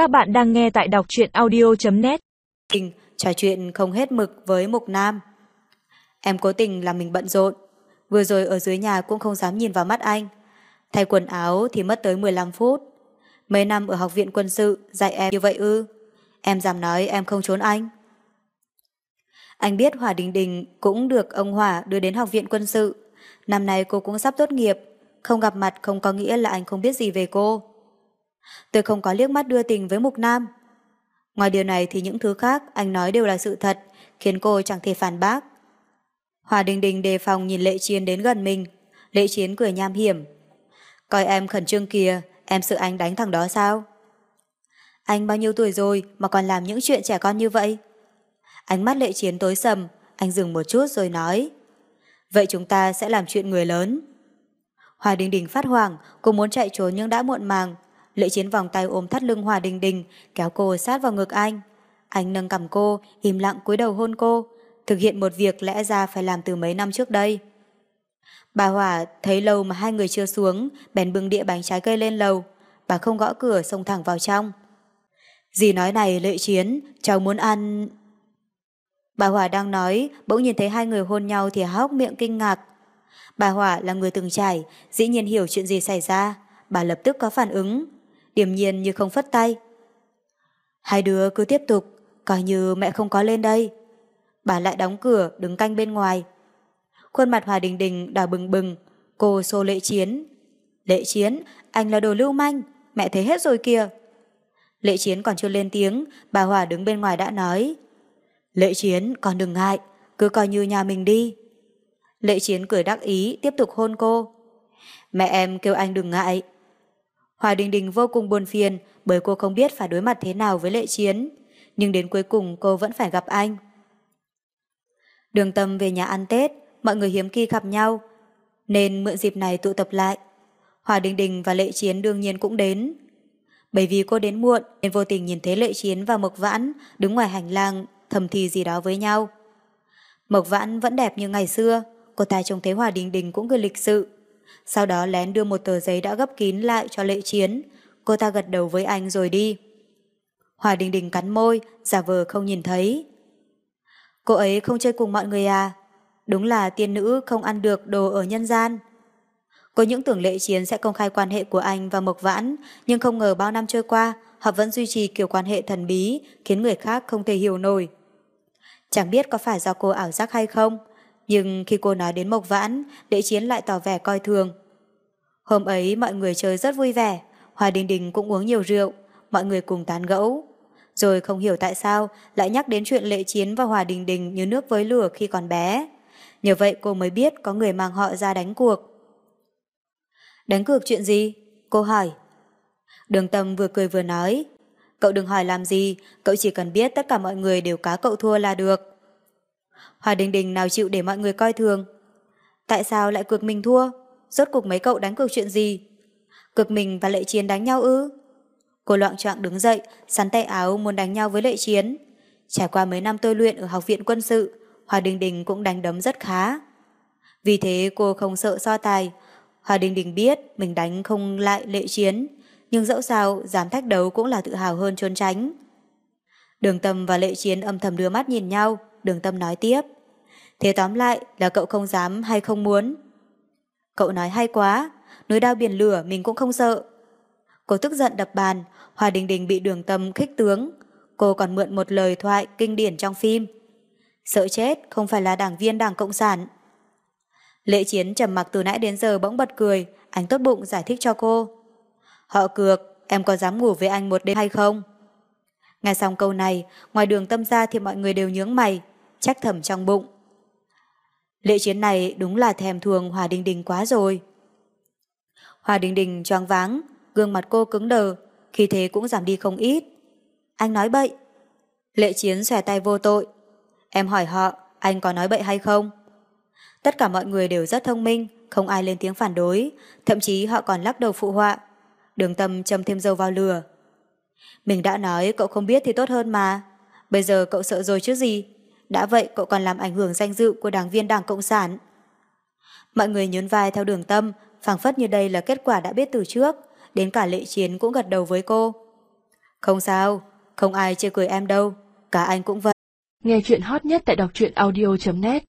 Các bạn đang nghe tại đọc truyện audio.net Tình, trò chuyện không hết mực với Mục Nam. Em cố tình làm mình bận rộn. Vừa rồi ở dưới nhà cũng không dám nhìn vào mắt anh. Thay quần áo thì mất tới 15 phút. Mấy năm ở học viện quân sự, dạy em như vậy ư. Em dám nói em không trốn anh. Anh biết Hòa Đình Đình cũng được ông Hòa đưa đến học viện quân sự. Năm nay cô cũng sắp tốt nghiệp. Không gặp mặt không có nghĩa là anh không biết gì về cô. Tôi không có liếc mắt đưa tình với Mục Nam. Ngoài điều này thì những thứ khác anh nói đều là sự thật, khiến cô chẳng thể phản bác. Hòa Đình Đình đề phòng nhìn Lệ Chiến đến gần mình. Lệ Chiến cười nham hiểm. Coi em khẩn trương kìa, em sợ anh đánh thằng đó sao? Anh bao nhiêu tuổi rồi mà còn làm những chuyện trẻ con như vậy? Ánh mắt Lệ Chiến tối sầm, anh dừng một chút rồi nói. Vậy chúng ta sẽ làm chuyện người lớn. Hòa Đình Đình phát hoảng, cô muốn chạy trốn nhưng đã muộn màng. Lệ Chiến vòng tay ôm thắt lưng Hòa Đình Đình, kéo cô sát vào ngực anh. Anh nâng cầm cô, im lặng cúi đầu hôn cô, thực hiện một việc lẽ ra phải làm từ mấy năm trước đây. Bà Hòa thấy lâu mà hai người chưa xuống, bèn bưng đĩa bánh trái cây lên lầu. Bà không gõ cửa xông thẳng vào trong. Dì nói này Lệ Chiến, cháu muốn ăn... Bà Hòa đang nói, bỗng nhìn thấy hai người hôn nhau thì hóc miệng kinh ngạc. Bà Hòa là người từng trải, dĩ nhiên hiểu chuyện gì xảy ra. Bà lập tức có phản ứng, điềm nhiên như không phất tay. Hai đứa cứ tiếp tục, coi như mẹ không có lên đây. Bà lại đóng cửa, đứng canh bên ngoài. Khuôn mặt Hòa Đình Đình đỏ bừng bừng, cô xô lệ chiến. Lệ chiến, anh là đồ lưu manh, mẹ thấy hết rồi kìa. Lệ chiến còn chưa lên tiếng, bà Hòa đứng bên ngoài đã nói. Lệ chiến, còn đừng ngại, cứ coi như nhà mình đi. Lệ chiến cười đắc ý, tiếp tục hôn cô. Mẹ em kêu anh đừng ngại. Hòa Đình Đình vô cùng buồn phiền bởi cô không biết phải đối mặt thế nào với lệ chiến. Nhưng đến cuối cùng cô vẫn phải gặp anh. Đường tâm về nhà ăn Tết, mọi người hiếm khi gặp nhau, nên mượn dịp này tụ tập lại. Hòa Đình Đình và Lệ Chiến đương nhiên cũng đến. Bởi vì cô đến muộn nên vô tình nhìn thấy Lệ Chiến và Mộc Vãn đứng ngoài hành lang thầm thì gì đó với nhau. Mộc Vãn vẫn đẹp như ngày xưa, cô ta trông thấy Hòa Đình Đình cũng cười lịch sự. Sau đó lén đưa một tờ giấy đã gấp kín lại cho Lệ Chiến, cô ta gật đầu với anh rồi đi. Hòa Đình Đình cắn môi, giả vờ không nhìn thấy. Cô ấy không chơi cùng mọi người à? Đúng là tiên nữ không ăn được đồ ở nhân gian. Cô những tưởng lệ chiến sẽ công khai quan hệ của anh và Mộc Vãn, nhưng không ngờ bao năm trôi qua, họ vẫn duy trì kiểu quan hệ thần bí, khiến người khác không thể hiểu nổi. Chẳng biết có phải do cô ảo giác hay không, nhưng khi cô nói đến Mộc Vãn, đệ chiến lại tỏ vẻ coi thường. Hôm ấy mọi người chơi rất vui vẻ, Hòa Đình Đình cũng uống nhiều rượu, mọi người cùng tán gẫu. Rồi không hiểu tại sao lại nhắc đến chuyện lệ chiến và Hòa Đình Đình như nước với lửa khi còn bé. Nhờ vậy cô mới biết có người mang họ ra đánh cuộc. Đánh cược chuyện gì? Cô hỏi. Đường tâm vừa cười vừa nói. Cậu đừng hỏi làm gì, cậu chỉ cần biết tất cả mọi người đều cá cậu thua là được. Hòa Đình Đình nào chịu để mọi người coi thường. Tại sao lại cược mình thua? Rốt cuộc mấy cậu đánh cược chuyện gì? Cược mình và Lệ Chiến đánh nhau ư? Cô loạn trọng đứng dậy, sắn tay áo muốn đánh nhau với Lệ Chiến. Trải qua mấy năm tôi luyện ở học viện quân sự, Hòa Đình Đình cũng đánh đấm rất khá. Vì thế cô không sợ so tài. Hòa Đình Đình biết mình đánh không lại Lệ Chiến, nhưng dẫu sao dám thách đấu cũng là tự hào hơn trốn tránh. Đường Tâm và Lệ Chiến âm thầm đưa mắt nhìn nhau, đường Tâm nói tiếp. Thế tóm lại là cậu không dám hay không muốn? Cậu nói hay quá, núi đao biển lửa mình cũng không sợ. Cô tức giận đập bàn, Hòa Đình Đình bị đường tâm khích tướng. Cô còn mượn một lời thoại kinh điển trong phim. Sợ chết không phải là đảng viên đảng Cộng sản. Lệ Chiến trầm mặc từ nãy đến giờ bỗng bật cười, anh tốt bụng giải thích cho cô. Họ cược, em có dám ngủ với anh một đêm hay không? Nghe xong câu này, ngoài đường tâm ra thì mọi người đều nhướng mày, trách thầm trong bụng. lễ Chiến này đúng là thèm thường Hòa Đình Đình quá rồi. Hòa Đình Đình choáng váng, gương mặt cô cứng đờ, khi thế cũng giảm đi không ít. Anh nói bậy. Lệ Chiến xòe tay vô tội. Em hỏi họ, anh có nói bậy hay không? Tất cả mọi người đều rất thông minh, không ai lên tiếng phản đối, thậm chí họ còn lắc đầu phụ họa. Đường tâm châm thêm dầu vào lửa. Mình đã nói cậu không biết thì tốt hơn mà. Bây giờ cậu sợ rồi chứ gì? Đã vậy cậu còn làm ảnh hưởng danh dự của đảng viên Đảng Cộng sản. Mọi người nhún vai theo đường tâm, phảng phất như đây là kết quả đã biết từ trước, đến cả lệ chiến cũng gật đầu với cô. Không sao, không ai chê cười em đâu, cả anh cũng vậy. Nghe chuyện hot nhất tại đọc truyện audio.net